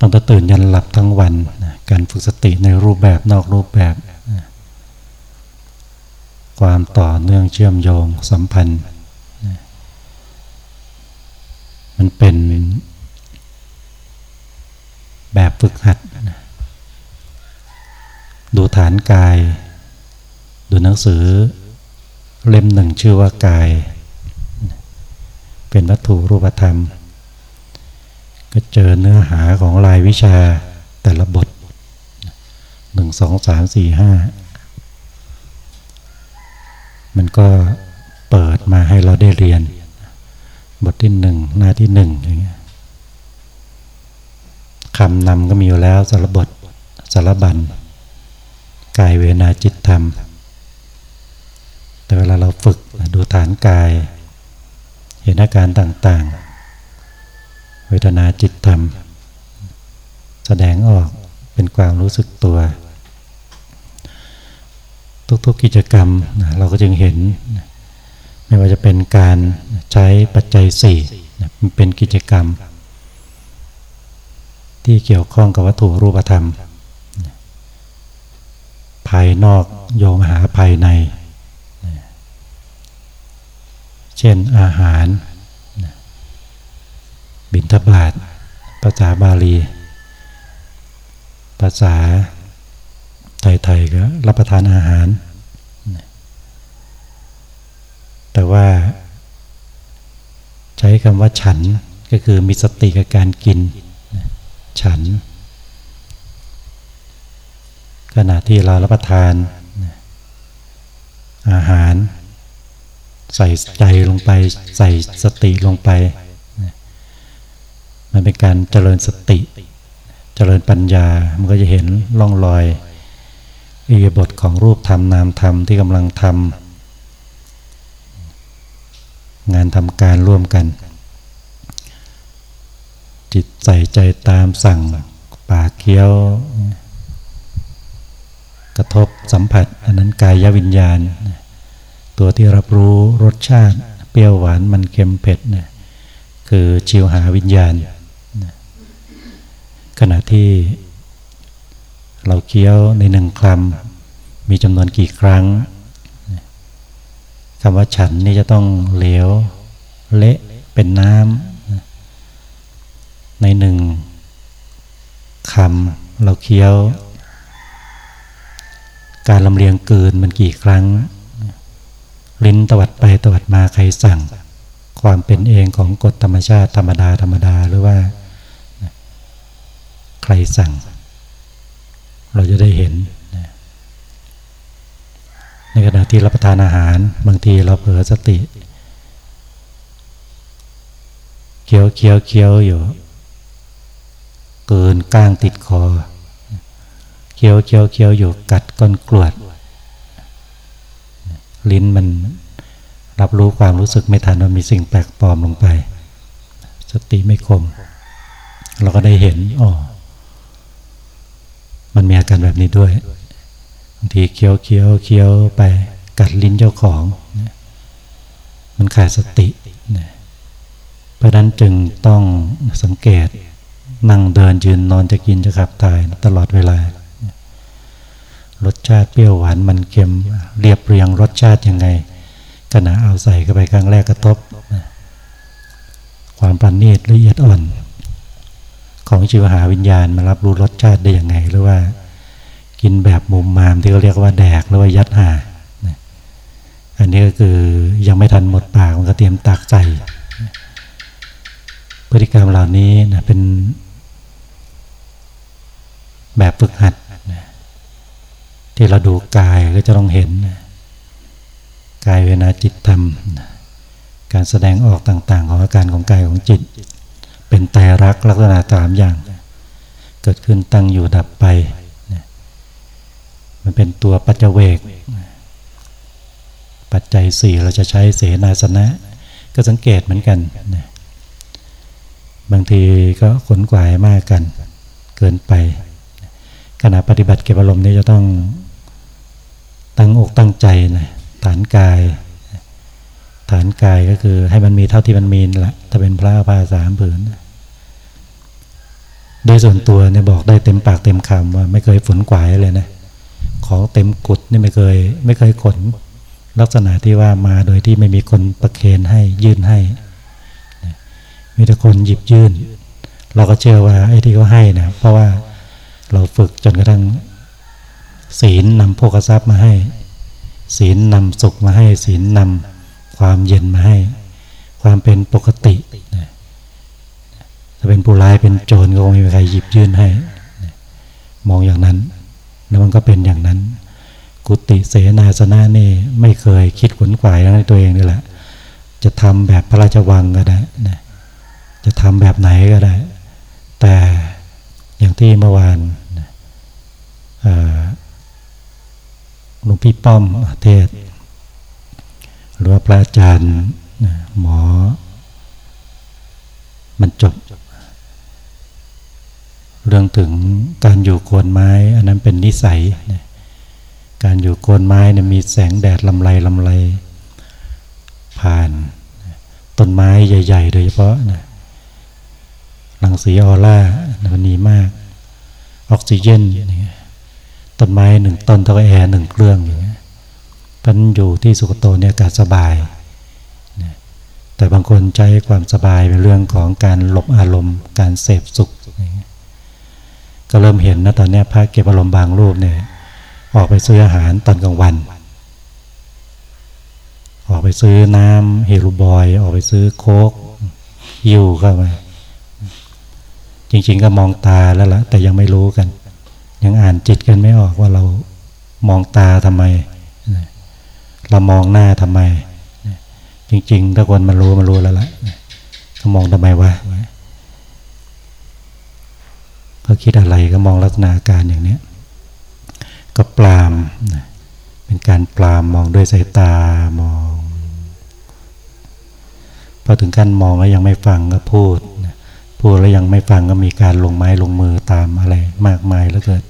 ตั้งแต่ตื่นยันหลับทั้งวันนะการฝึกสติในรูปแบบนอกรูปแบบนะความต่อเนื่องเชื่อมโยงสัมพันธ์นะมันเป็นแบบฝึกหัดนะดูฐานกาย ดูหนังสือเล่มหนึ่งชื่อว่ากาย เป็นวัตถุรูปธรรม ก็เจอเนื้อหาของรายวิชาแต่ละบทหนึ่งสองสามสี่ห้ามันก็เปิดมาให้เราได้เรียน บทที่หนึ่งหน้าที่หนึ่งอย่างเงี้ยคำนำก็มีอยู่แล้วสารบทสารบัญกายเวนาจิตธรรม แต่เวลาเราฝึกดูฐานกาย เห็นอาการต่างๆ เวทนาจิตธรรม แสดงออกเป็นความรู้สึกตัว ทุกๆกิจกรรมเราก็จึงเห็น ไม่ว่าจะเป็นการใช้ปัจจัยสี่มันเป็นกิจกรรม ที่เกี่ยวข้องกับวัตถุรูปธรรม ภายนอกโยงหาภายใน เช่นอาหาร บิณฑบาตภาษาบาลี ภาษาไทยๆก็รับประทานอาหาร แต่ว่า ใช้คำว่าฉันก็คือมีสติกับการกิน ฉัน ขณะที่เรารับประทาน อาหาร ใส่ใจลงไป ใส่สติลงไป มันเป็นการเจริญสติ เจริญปัญญา มันก็จะเห็นร่องรอยอิยบทของรูปธรรมนามธรรมที่กำลังทำงานทำการร่วมกัน จิตใส่ใจตามสั่งปากเคี้ยว กระทบสัมผัส อันนั้นกายวิญญาณ ตัวที่รับรู้รสชาติ เปรี้ยวหวานมันเค็มเผ็ดเนี่ยคือชิวหาวิญญาณ ขณะที่เราเคี้ยวในหนึ่งคำมีจำนวนกี่ครั้งคำว่าฉันนี่จะต้องเหลว เละเป็นน้ำในหนึ่งคำเราเคี้ยว การลำเลียงเกินมันกี่ครั้ง ลิ้นตวัดไปตวัดมาใครสั่ง ความเป็นเองของกฎธรรมชาติธรรมดาธรรมดาหรือว่า ใครสั่ง เราจะได้เห็น ในขณะที่รับประทานอาหาร บางทีเราเผลอสติเคี้ยวเคี้ยวเคี้ยวอยู่ เกินก้างติดคอเคี้ยวเคี้ยวเคี้ยวอยู่กัดก้นกรวด ลิ้นมันรับรู้ความรู้สึกไม่ทันว่ามีสิ่งแปลกปลอมลงไป สติไม่คม เราก็ได้เห็นอ๋อ มันมีอาการแบบนี้ด้วยบางทีเคี้ยวเคี้ยวเคี้ยวไปกัดลิ้นเจ้าของ มันขาดสติ เพราะนั้นจึงต้องสังเกตนั่งเดินยืนนอนจะกินจะขับถ่ายตลอดเวลา รสชาติเปรี้ยวหวานมันเค็มเรียบเรียงรสชาติยังไงขณะเอาใส่เข้าไปครั้งแรกกระทบ ความปราณีตละเอียดอ่อน ของชีวหาวิญญาณมารับรู้รสชาติได้อย่างไง หรือว่า กินแบบมุมมามที่เขาเรียกว่าแดกหรือว่ายัดหาอันนี้ก็คือยังไม่ทันหมดปากมันก็เตรียมตักใส่พฤติกรรมเหล่านี้นะเป็นแบบฝึกหัดที่เราดูกายก็จะต้องเห็นกายเวนาจิตธรรมการแสดงออกต่าง ๆ ของอาการของกายของจิต เป็นไตรลักษณ์ลักษณะสามอย่าง เกิดขึ้นตั้งอยู่ดับไป มันเป็นตัวปัจเจเวก ปัจจัยสี่เราจะใช้เสนาสนะ ก็สังเกตเหมือนกัน บางทีก็ขนกวายมากกัน เกินไป ขณะปฏิบัติเก็บอารมณ์นี้จะต้องตั้งอกตั้งใจนะฐานกาย ฐานกายก็คือให้มันมีเท่าที่มันมีแหละถ้าเป็นพระภาสามผืน โดยส่วนตัวเนี่ยบอกได้เต็มปากเต็มคำว่า ไม่เคยฝนกวายเลยนะ ของเต็มกุดนี่ไม่เคย ไม่เคยขน ลักษณะที่ว่ามาโดยที่ไม่มีคนประเคนให้ยื่นให้ มีแต่คนหยิบยื่น เราก็เชื่อว่าไอ้ที่เขาให้นะเพราะว่าเราฝึกจนกระทั่งศีลนำโภคทรัพย์มาให้ ศีลนำสุขมาให้ ศีลนำ ความเย็นมาให้ ความเป็นปกตินะถ้าเป็นผู้ร้ายเป็นโจรก็ไม่มีใครหยิบยื่นให้มองอย่างนั้น แล้วมันก็เป็นอย่างนั้น กุติเสนาสนะนี่ไม่เคยคิดขวนขวายในตัวเองนี่แหละ จะทำแบบพระราชวังก็ได้นะจะทำแบบไหนก็ได้ แต่อย่างที่เมื่อวานหลวงพี่ป้อมเทศ หรือว่าพระอาจารย์หมอ มันจบ เรื่องถึงการอยู่โคนไม้ อันนั้นเป็นนิสัย การอยู่โคนไม้เนี่ยมีแสงแดดลำไรลำไร ผ่าน ต้นไม้ใหญ่ ๆ โดยเฉพาะนะรังสีออร่ามันีมาก ออกซิเจนต้นไม้หนึ่งต้นเท่ากับแอร์หนึ่งเครื่องอย่างเงี้ย พันอยู่ที่สุกโตเนี่ยอากาศสบาย แต่บางคนใช้ความสบายเป็นเรื่องของการหลบอารมณ์ การเสพสุข ก็เริ่มเห็นนะตอนนี้พระเก็บอารมณ์บางรูปเนี่ยออกไปซื้ออาหารตอนกลางวัน ออกไปซื้อน้ำเฮลูบอย ออกไปซื้อโค้กยิวเข้ามาจริง ๆ ก็มองตาแล้วละแต่ยังไม่รู้กัน ยังอ่านจิตกันไม่ออกว่าเรามองตาทำไม เรามองหน้าทำไม จริง ๆ ถ้าคนมารู้มารู้แล้วละก็มองทำไมวะเขาคิดอะไรก็มองลักษณะาการอย่างนี้ก็ปรามเป็นการปรามมองด้วยสายตามองพอถึงขั้นมองแล้วยังไม่ฟังก็พูดพูดแล้วยังไม่ฟังก็มีการลงไม้ลงมือตามอะไรมากมายแล้วเกิด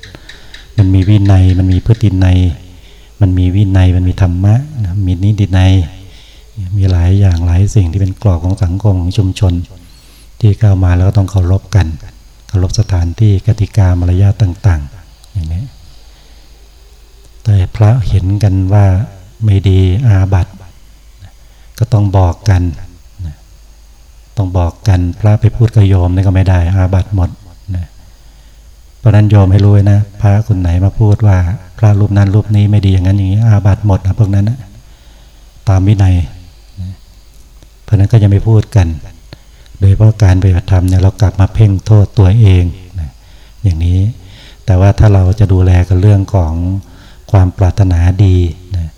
มันมีวินัยมันมีพฤตินัย มันมีวินัยมันมีธรรมะมีนิตินัยมีหลายอย่างหลายสิ่งที่เป็นกรอบของสังคมของชุมชน ที่เข้ามาแล้วก็ต้องเคารพกันเคารพสถานที่กติกามารยาทต่าง ๆ อย่างนี้แต่พระเห็นกันว่าไม่ดีอาบัตก็ต้องบอกกัน ต้องบอกกันพระไปพูดกับโยมนี่ก็ไม่ได้อาบัตหมด เพราะนั้นโยมให้รู้นะ พระคนไหนมาพูดว่า พระรูปนั้นรูปนี้ไม่ดีอย่างนั้นอย่างนี้ อาบัติหมดนะพวกนั้นนะตามวินัยเพราะนั้นก็จะไม่พูดกัน โดยเพราะการปฏิบัติธรรมเนี่ยเรากลับมาเพ่งโทษตัวเองนะอย่างนี้ แต่ว่าถ้าเราจะดูแลกับเรื่องของความปรารถนาดีนะ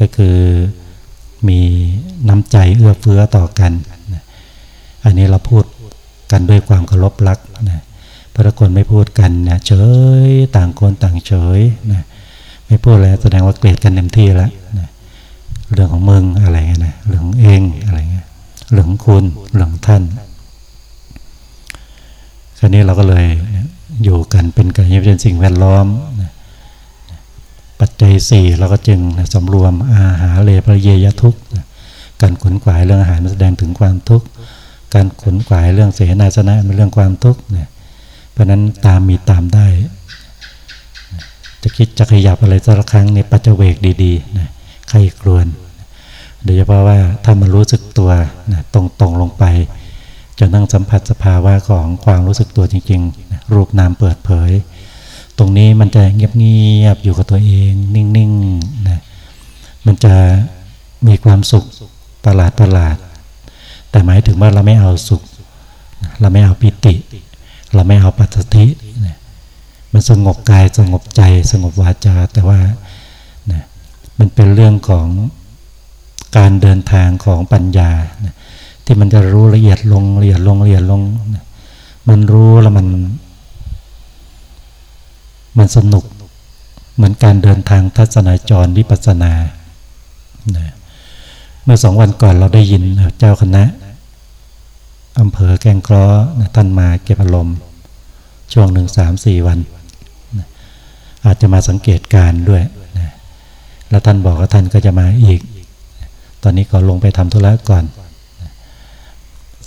ก็คือมีน้ำใจเอื้อเฟื้อต่อกันอันนี้เราพูดกันด้วยความเคารพรักนะ พระคนไม่พูดกันนะเฉยต่างคนต่างเฉยนะไม่พูดแล้วแสดงว่าเกลียดกันเต็มที่แล้วนะเรื่องของมึงอะไรเงี้ยนะเรื่องเองอะไรเงี้ยเรื่องคุณเรื่องท่านคราวนี้เราก็เลยอยู่กันเป็นกันยังเป็นสิ่งแวดล้อมนะปัจจัยสี่เราก็จึงนะสำรวมอาหารเลพระเยยทุกนะการขนขวายเรื่องอาหารมันแสดงถึงความทุกข์ การขนขวายเรื่องเสนาสนะเป็นเรื่องความทุกข์เนี่ย ราะนั้นตามมีตามได้ จะคิดจะขยับอะไรสักครั้งในปัจเจเวกดีๆนะใครครวน โดยเฉพาะว่าถ้ามันรู้สึกตัวนะตรงๆลงไปจนนั่งสัมผัสสภาวะของความรู้สึกตัวจริงๆนะรูปนามเปิดเผย ตรงนี้มันจะเงียบๆอยู่กับตัวเอง นิ่งๆนะมันจะมีความสุขประหลาดประหลาด แต่หมายถึงว่าเราไม่เอาสุข เราไม่เอาปิติ เราไม่เอาปัจจินมันสงบกายสงบใจสงบวาจา แต่ว่านะมันเป็นเรื่องของการเดินทางของปัญญานะที่มันจะรู้ละเอียดลงละเอียดลงละเอียดลงนะมันรู้แล้วมัน มันสนุกเหมือนการเดินทางทัศนจรวิปัสนานะมื่อสองวันก่อนเราได้ยินเจ้าคณะ อำเภอแกงคล้อท่านมาเก็บอารมณ์ ช่วงหนึ่งสามสี่วัน อาจจะมาสังเกตการด้วยนะแล้วท่านบอกว่าท่านก็จะมาอีก ตอนนี้ก็ลงไปทำธุระก่อน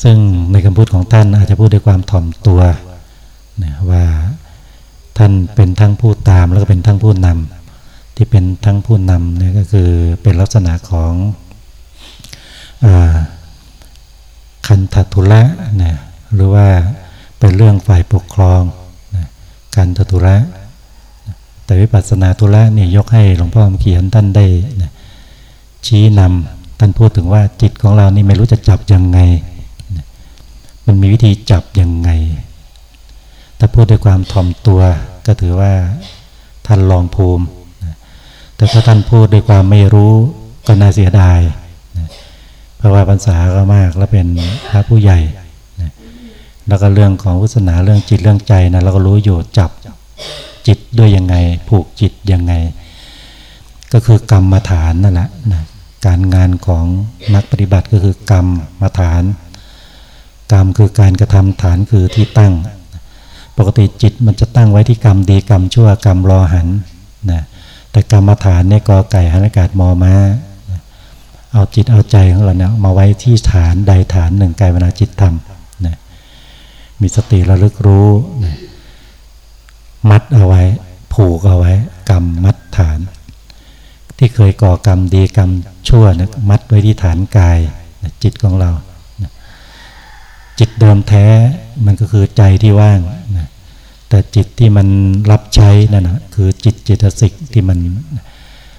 ซึ่งในคำพูดของท่านอาจจะพูดด้วยความถ่อมตัวนะว่าท่านเป็นทั้งผู้ตามแล้วก็เป็นทั้งผู้นำที่เป็นทั้งผู้นำเนี่ยก็คือเป็นลักษณะของอ คันทัตุระนะหรือว่าเป็นเรื่องฝ่ายปกครองนะคันทัตุระแต่วิปัสสนาตุระนี่ยกให้หลวงพ่อเขียนท่านได้นะชี้นำท่านพูดถึงว่าจิตของเรานี่ไม่รู้จะจับยังไงนะมันมีวิธีจับยังไง ถ้าพูดด้วยความถ่อมตัวก็ถือว่าท่านลองภูมินะแต่ถ้าท่านพูดด้วยความไม่รู้ก็น่าเสียดาย เพราะว่าภาษาก็มากแล้วเป็นพระผู้ใหญ่แล้วก็เรื่องของวุฒนาเรื่องจิตเรื่องใจนะเราก็รู้อยู่จับจิตด้วยยังไง ผูกจิตยังไง ก็คือกรรมฐานนั่นแหละนะการงานของนักปฏิบัติก็คือกรรมมาฐาน กรรมคือการกระทำฐานคือที่ตั้ง ปกติจิตมันจะตั้งไว้ที่กรรมดีกรรมชั่วกรรมรอหันนะแต่กรรมฐานเนี่ยกอไก่หันอากาศมอม้า เอาจิตเอาใจของเราเนี่ยมาไว้ที่ฐานใดฐานหนึ่งกายเวลาจิตทำนะมีสติระลึกรู้นะมัดเอาไว้ ผูกเอาไว้ กรรมมัดฐาน ที่เคยก่อกรรมดีกรรมชั่วนะมัดไว้ที่ฐานกายนะจิตของเรานะจิตเดิมแท้มันก็คือใจที่ว่างนะแต่จิตที่มันรับใช้นั่นนะคือจิตเจตสิกที่มัน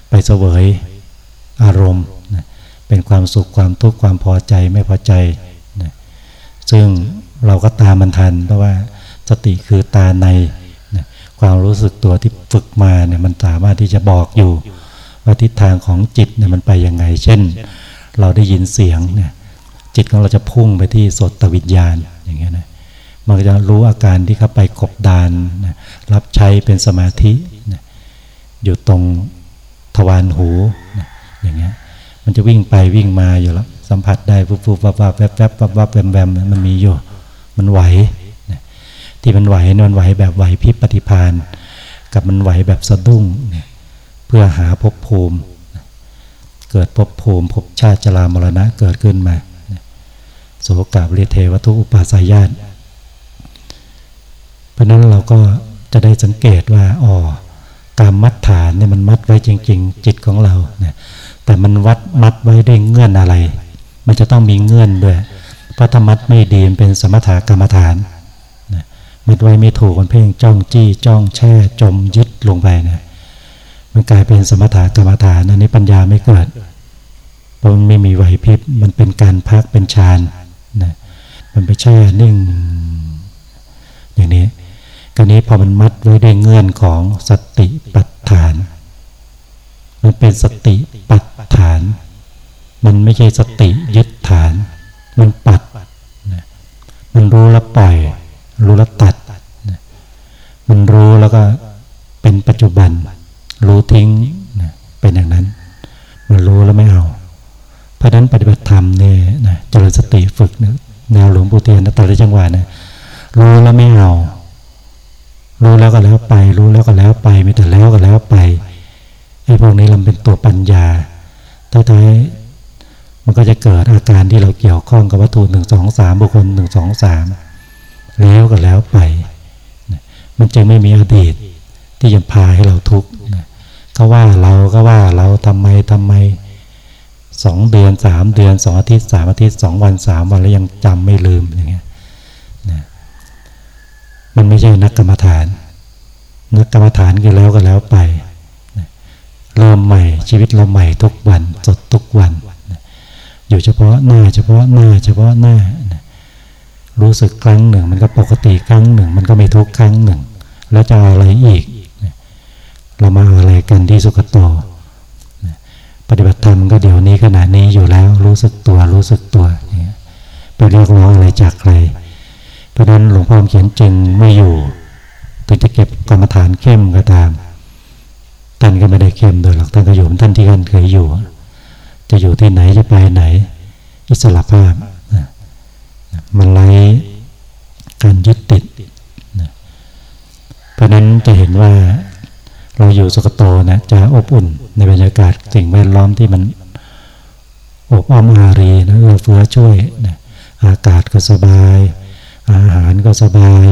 ไปเสวยอารมณ์ เป็นความสุขความทุกข์ความพอใจไม่พอใจนะซึ่งเราก็ตามมันทัน เพราะว่าสติคือตาในนะความรู้สึกตัวที่ฝึกมาเนี่ยมันสามารถที่จะบอกอยู่ ว่าทิศทางของจิตเนี่ยมันไปยังไง เช่น เราได้ยินเสียงเนี่ยจิตของเราจะพุ่งไปที่สดตวิญญาณอย่างเงี้ยนะมันก็จะรู้อาการที่เข้าไปกบดานนะรับใช้เป็นสมาธินะอยู่ตรงทวารหูนะอย่างเงี้ย มันจะวิ่งไปวิ่งมาอยู่แล้วสัมผัสได้ฟุบฟุบวับวับแวบแวบวับวับแวมแวมมันมีอยู่ มันไหวที่มันไหวมันไหวแบบไหวพิปฏิพานกับมันไหวแบบสะดุ้งเพื่อหาภพภูมิ เกิดภพภูมิภพชาติจรามรณะเกิดขึ้นมาโสกาบเรียเทวทุอุปาสายานเพราะนั้นเราก็จะได้สังเกตว่าอ๋อการมัดฐานเนี่ยมันมัดไว้จริง ๆ จิตของเราเนี่ย แต่มันวัดมัดไว้ด้วยเงื่อนอะไร มันจะต้องมีเงื่อนด้วย เพราะธรรมัดไม่ดีมันเป็นสมถกรรมฐานนะมัดไว้ไม่ถูกมันเพ่งจ้องจี้จ้องแช่จมยึดลงไปนะมันกลายเป็นสมถกรรมฐานอันนี้ปัญญาไม่เกิดเพราะมันไม่มีไหวพริบมันเป็นการพักเป็นฌานนะมันไปแช่นิ่ง อย่างนี้กรณีพอมันมัดไว้ด้วยเงื่อนของสติปัฏฐาน มันเป็นสติปัฏฐาน มันไม่ใช่สติยึดฐาน มันปัด มันรู้แล้วปล่อย รู้แล้วตัด มันรู้แล้วก็เป็นปัจจุบัน รู้ทิ้ง เป็นอย่างนั้น มันรู้แล้วไม่เอา เพราะนั้นปฏิบัติธรรมเนี่ยนะเจริญสติฝึกนะแนวหลวงปู่เทียนนะแต่ละจังหวะนะรู้แล้วไม่เอา รู้แล้วก็แล้วไป รู้แล้วก็แล้วไปมีแต่แล้วก็แล้วไป ไอ้พวกนี้ลำเป็นตัวปัญญาท้ายๆมันก็จะเกิดอาการที่เราเกี่ยวข้องกับวัตถุหนึ่งสองสามบุคคลหนึ่งสองสามแล้วก็แล้วไป มันจึงไม่มีอดีตที่จะพาให้เราทุกข์ก็ว่าเราก็ว่าเราทำไมทำไมสองเดือนสามเดือนสองอาทิตย์สามอาทิตย์สองวันสามวันแล้วยังจำไม่ลืมอย่างเงี้ยมันไม่ใช่นักกรรมฐาน นักกรรมฐานคือแล้วก็แล้วไป ชีวิตเราใหม่ทุกวันสดทุกวัน อยู่เฉพาะหน้าเฉพาะหน้าเฉพาะหน้ารู้สึกครั้งหนึ่ง มันก็ปกติครั้งหนึ่ง มันก็ไม่ทุกครั้งหนึ่ง แล้วจะอะไรอีก เรามาอะไรกันที่สุกโตปฏิบัติธรรมก็เดี๋ยวนี้ขณะนี้อยู่แล้วรู้สึกตัวรู้สึกตัวไปเรียกร้องอะไรจากใครเพราะนั้นหลวงพ่อเขียนจึงไม่อยู่ถึงจะเก็บกรรมฐานเข้มก็ตาม ท่านก็ไม่ได้เข้มโดยหรอกท่านก็อยู่ท่านที่ท่านเคยอยู่ จะอยู่ที่ไหนจะไปไหน อิสระภาพมันไล่การยึดติดเพราะนั้นจะเห็นว่าเราอยู่สกโตนะจะอบอุ่นในบรรยากาศสิ่งแวดล้อมที่มันอบอ้อมอารีนะเอื้อเฟื้อช่วยนะอากาศก็สบาย อาหารก็สบาย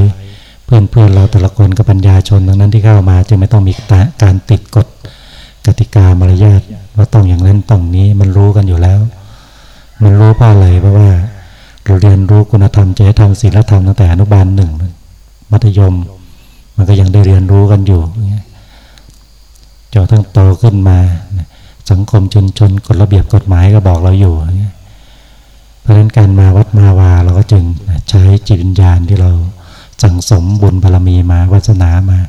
พื่อนเพื่อนเราแต่ละคนกับปัญญาชนทั้งนั้นที่เข้ามาจึงไม่ต้องมีการติดกฎกติกามารยาทว่าต้องอย่างนั้นต้องนี้มันรู้กันอยู่แล้ว มันรู้เพราะอะไรเพราะว่าเราเรียนรู้คุณธรรมจริยธรรมศีลธรรมตั้งแต่อนุบาลหนึ่งมัธยม มันก็ยังได้เรียนรู้กันอยู่จนทั้งโตขึ้นมา สังคมชนชนกฎระเบียบกฎหมายก็บอกเราอยู่เพราะฉะนั้นการมาวัดมาวาเราก็จึงใช้จิตวิญญาณที่เรา สั่งสมบุญบารมีมาวาสนามา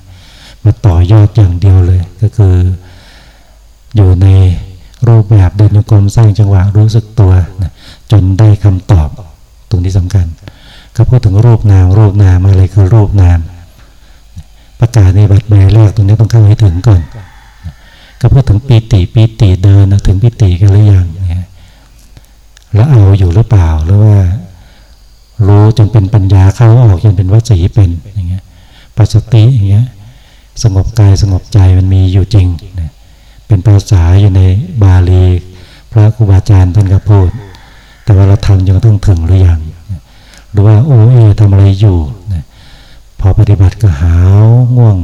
มาต่อยอดอย่างเดียวเลย ก็คือ อยู่ในรูปแบบเดินกรมสร้างจังหวะรู้สึกตัวนะจนได้คำตอบตรงที่สำคัญ ก็พูดถึงรูปนามรูปนามอะไรคือรูปนาม ประกาศในบัตรใบแรกตรงนี้ต้องเข้าให้ถึงก่อนก็พูดถึงปีติปีติเดินนะถึงปีติกันหรือยังแล้วเอาอยู่หรือเปล่าหรือว่า รู้จนเป็นปัญญาเข้าออกจนเป็นวสีเป็นอย่างเงี้ยปัสติอย่างเงี้ยสงบกายสงบใจมันมีอยู่จริงนะเป็นภาษาอยู่ในบาลี พระครูบาอาจารย์ท่านก็พูด แต่ว่าเราทำยังต้องถึงหรือยังหรือว่าโอ้เอทำอะไรอยู่นะพอปฏิบัติก็หาวง่วง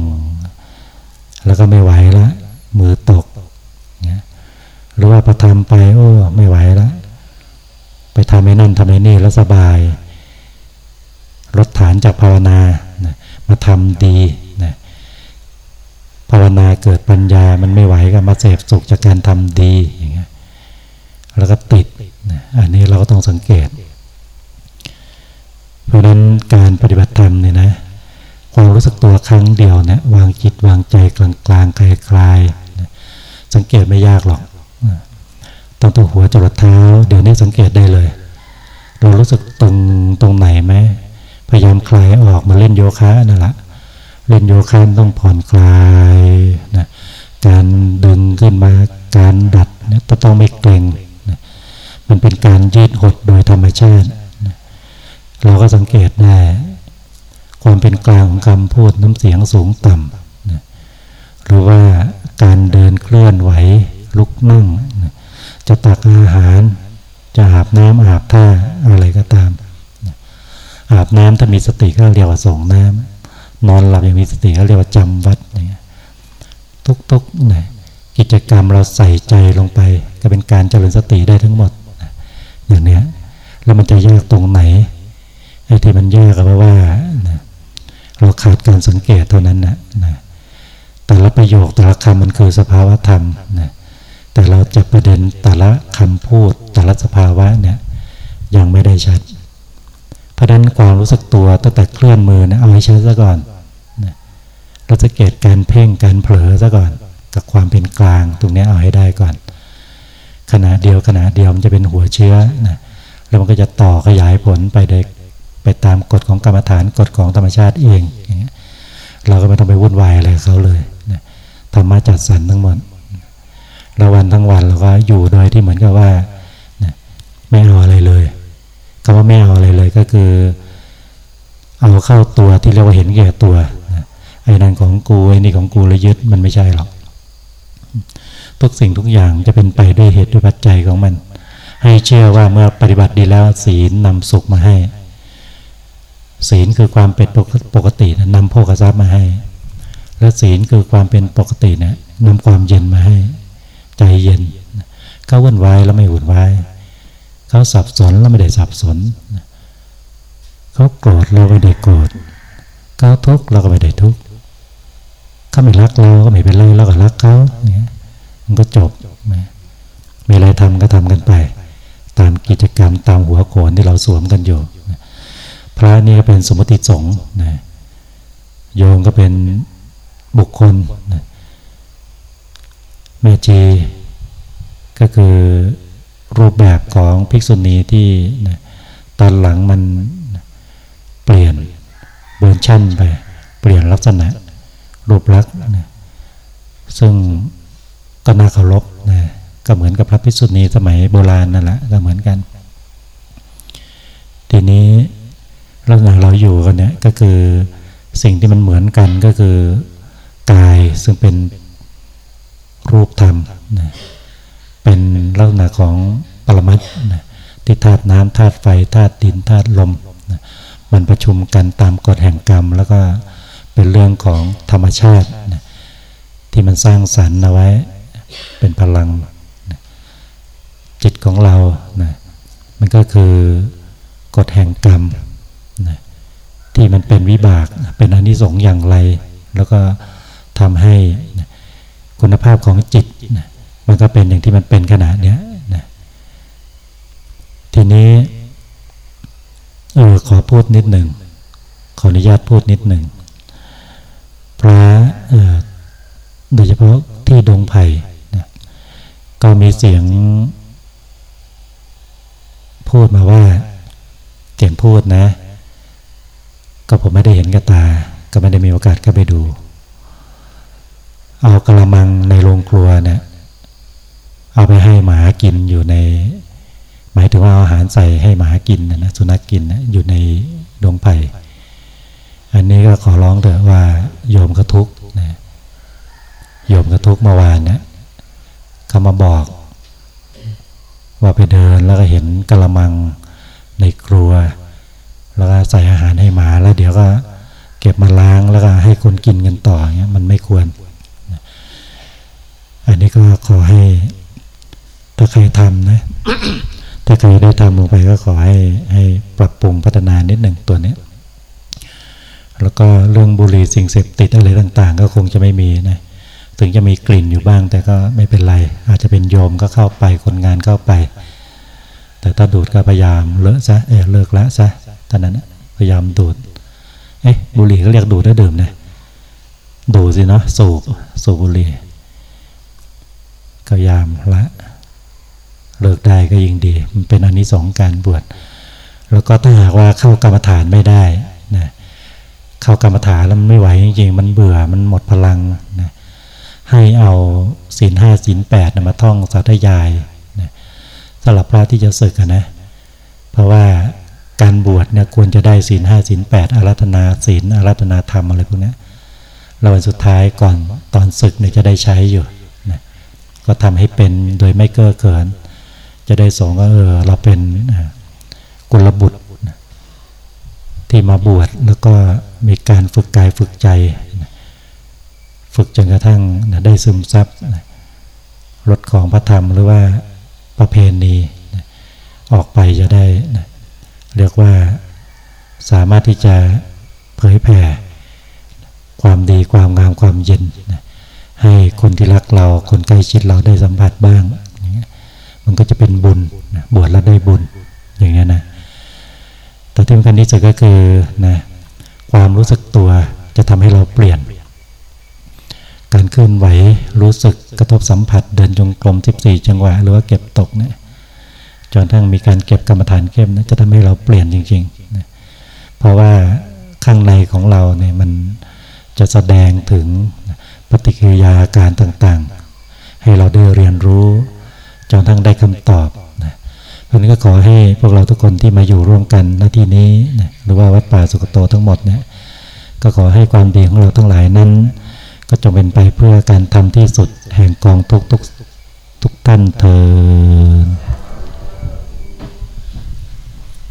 แล้วก็ไม่ไหวละมือตกนะหรือว่าพอทำไปโอ้ไม่ไหวแล้วไปทำไอ้นั่นทำไอ้นี่แล้วสบาย ลดฐานจากภาวนานะมาทำดีนะภาวนาเกิดปัญญามันไม่ไหวก็มาเสพสุขจากการทำดีอย่างเงี้ยแล้วก็ติดนะอันนี้เราก็ต้องสังเกต เพราะนั้นการปฏิบัติธรรมเนี่ยนะความรู้สึกตัวครั้งเดียวเนะวางจิตวางใจกลางกลางคลายคลายสังเกตไม่ยากหรอกต้องตัวหัวจรดเท้า เดี๋ยวนี้สังเกตได้เลย เรารู้สึกตรงตรงไหนไหม พยายามคลายออกมาเล่นโยคะนั่นแหละเล่นโยคะต้องผ่อนคลายนะการดึงขึ้นมาการดัดเนี่ยต้องไม่เกร็งนะมันเป็นการยืดหดโดยธรรมชาตินะเราก็สังเกตได้ความเป็นกลางของคำพูดน้ำเสียงสูงต่ำนะหรือว่าการเดินเคลื่อนไหวลุกนั่งนะจะตักอาหารจะอาบน้ำอาบท่าอะไรก็ตาม อาบน้ำถ้ามีสติก็เรียกว่าส่งน้ำนอนหลับอย่างมีสติก็เรียกว่าจำวัดเนี่ยทุกๆนะกิจกรรมเราใส่ใจลงไป ก็เป็นการเจริญสติได้ทั้งหมดนะอย่างเนี้ยแล้วมันจะยากตรงไหนไอ้ที่มันยากก็เพราะว่านะเราขาดการสังเกตเท่านั้นนะนะแต่ละประโยคแต่ละคำมันคือสภาวะธรรมนะแต่เราจะประเด็นแต่ละคำพูดแต่ละสภาวะเนี่ยยังไม่ได้ชัด เพราะนั้นความรู้สึกตัวตั้งแต่เคลื่อนมือนะเอาให้ชัดซะก่อนนะเราจะเกตการเพ่งการเผลอซะก่อน กับความเป็นกลางตรงนี้เอาให้ได้ก่อน ขณะเดียวขณะเดียวมันจะเป็นหัวเชื้อนะแล้วมันก็จะต่อขยายผลไปเด็กไปตามกฎของกรรมฐานกฎของธรรมชาติเองอย่างเงี้ยเราก็ไม่ต้องไปวุ่นวายอะไรเขาเลยนะธรรมะจัดสรรทั้งหมดเราวันทั้งวันเราก็อยู่โดยที่เหมือนกับว่านะไม่เออะไรเลย คำว่าไม่เอาอะไรเลยก็คือ เอาเข้าตัวที่เรียกว่าเห็นแก่ตัวไอ้นั่นของกูไอ้นี่ของกูเลยยึดมันไม่ใช่หรอกทุกสิ่งทุกอย่างจะเป็นไปด้วยเหตุด้วยปัจจัยของมัน ให้เชื่อว่าเมื่อปฏิบัติดีแล้วศีลนำสุขมาให้ ศีลคือความเป็นปกตินำโภคทรัพย์มาให้ และศีลคือความเป็นปกตินะนำความเย็นมาให้ ใจเย็นก็วุ่นวายแล้วไม่วุ่นวาย เขาสับสนแล้วไม่ได้สับสน เขาโกรธเราไม่ได้โกรธเขาทุกข์เราก็ไม่ได้ทุกข์เขาไม่รักเราก็ไม่เป็นไรเราก็รักเขาเนี่ยมันก็จบมีอะไรทำก็ทำกันไป ตามกิจกรรมตามหัวโขนที่เราสวมกันอยู่พระนี่ก็เป็นสมมติสงฆ์นะโยมก็เป็นบุคคลนะแม่จีก็คือ รูปแบบของภิกษุณีที่ตอนหลังมันเปลี่ยนเบอร์ชั่นไป เปลี่ยนลักษณะ รูปลักษณ์ซึ่งก็น่าเคารพนะก็เหมือนกับพระภิกษุณีสมัยโบราณนั่นแหละก็เหมือนกัน ทีนี้ลักษณะเราอยู่กันเนี่ยก็คือสิ่งที่มันเหมือนกันก็คือกายซึ่งเป็นรูปธรรมนะ เป็นลักษณะของปรมัตนะที่ธาตุน้ำธาตุไฟธาตุดินธาตุลมนะมันประชุมกันตามกฎแห่งกรรม แล้วก็เป็นเรื่องของธรรมชาตินะที่มันสร้างสรรค์เอาไว้เป็นพลังนะจิตของเรานะมันก็คือกฎแห่งกรรมนะที่มันเป็นวิบากเป็นอนิสงส์อย่างไร แล้วก็ทำให้นะคุณภาพของจิตนะ มันก็เป็นอย่างที่มันเป็นขนาดนี้นะทีนี้เออขอพูดนิดหนึ่งขออนุญาตพูดนิดหนึ่งพระเออโดยเฉพาะที่ดงไผ่นะก็มีเสียง พูดมาว่าเสียงพูดนะ ก็ผมไม่ได้เห็นกับตา ก็ไม่ได้มีโอกาสเข้าไปดู เอากระมังในโรงครัวเนี่ย เอาไปให้หมากินอยู่ใน หมายถึงว่าเอาอาหารใส่ให้หมากินนะสุนัขกินนะอยู่ในดงไผ่อันนี้ก็ขอร้องเถอะว่าโยมกระทุกนะโยมกระทุกเมื่อวานนะเขามาบอก ว่าไปเดินแล้วก็เห็นกระมังในครัว แล้วก็ใส่อาหารให้หมาแล้วเดี๋ยวก็เก็บมาล้างแล้วก็ให้คนกินกันต่อเงี้ยมันไม่ควร อันนี้ก็ขอให้ ถ้าใครทำนะถ้าใครได้ทำลงไปก็ขอให้ให้ปรับปรุงพัฒนานิดหนึ่งตัวนี้ แล้วก็เรื่องบุหรี่สิ่งเสพติดอะไรต่าง ๆ ก็คงจะไม่มีนะถึงจะมีกลิ่นอยู่บ้าง แต่ก็ไม่เป็นไร อาจจะเป็นโยมก็เข้าไปคนงานเข้าไป แต่ถ้าดูดก็พยายามเลอะซะเออเลิกละซะตอนนั้นนะพยายามดูดเอ๊ะบุหรี่เขาเรียกดูดได้ดื่มนะดูดสิเนาะสูบสูบบุหรี่ก็ยามละ เลิกได้ก็ยิ่งดี มันเป็นอนนิสงส์การบวชแล้วก็ถ้าหากว่าเข้ากรรมฐานไม่ได้นะเข้ากรรมฐานแล้วมันไม่ไหวจริงๆมันเบื่อมันหมดพลังนะให้เอาศีลห้าศีลแปดนะมาท่องสาธยายนะสำหรับพระที่จะศึกนะ เพราะว่าการบวชเนี่ยควรจะได้ศีลห้าศีลแปดอารัธนาศีลอารัธนาธรรมอะไรพวกนี้เราวันสุดท้ายก่อนตอนศึกเนี่ยจะได้ใช้อยู่นะก็ทำให้เป็นโดยไม่เก้อเขิน จะได้สองก็เออเราเป็นกุลบุตรที่มาบวชแล้วก็มีการฝึกกายฝึกใจ ฝึกจนกระทั่งได้ซึมซับรถของพระธรรมหรือว่าประเพณีออกไปจะได้เรียกว่าสามารถที่จะเผยแผ่ความดีความงามความเย็นให้คนที่รักเราคนใกล้ชิดเราได้สัมผัสบ้าง มันก็จะเป็นบุญบวชแล้วได้บุญอย่างนี้นะแต่ที่สำคัญที่สุดก็คือนะความรู้สึกตัวจะทำให้เราเปลี่ยน การเคลื่อนไหวรู้สึกกระทบสัมผัสเดินจงกรม 14 จังหวะหรือว่าเก็บตกเนี่ยจนทั้งมีการเก็บกรรมฐานเข้มนะจะทำให้เราเปลี่ยนจริงๆนะเพราะว่าข้างในของเราเนี่ยมันจะแสดงถึงปฏิกิริยาการต่างๆ ให้เราได้เรียนรู้ จนทั้งได้คำตอบนะเพราะนั้นก็ขอให้พวกเราทุกคนที่มาอยู่ร่วมกันณที่นี้นะหรือว่าวัดป่าสุกโตทั้งหมดเนี่ยก็ขอให้ความดีของเราทั้งหลายนั้น ก็จงเป็นไปเพื่อการทำที่สุดแห่งกองทุกทุกทุกท่านเธอ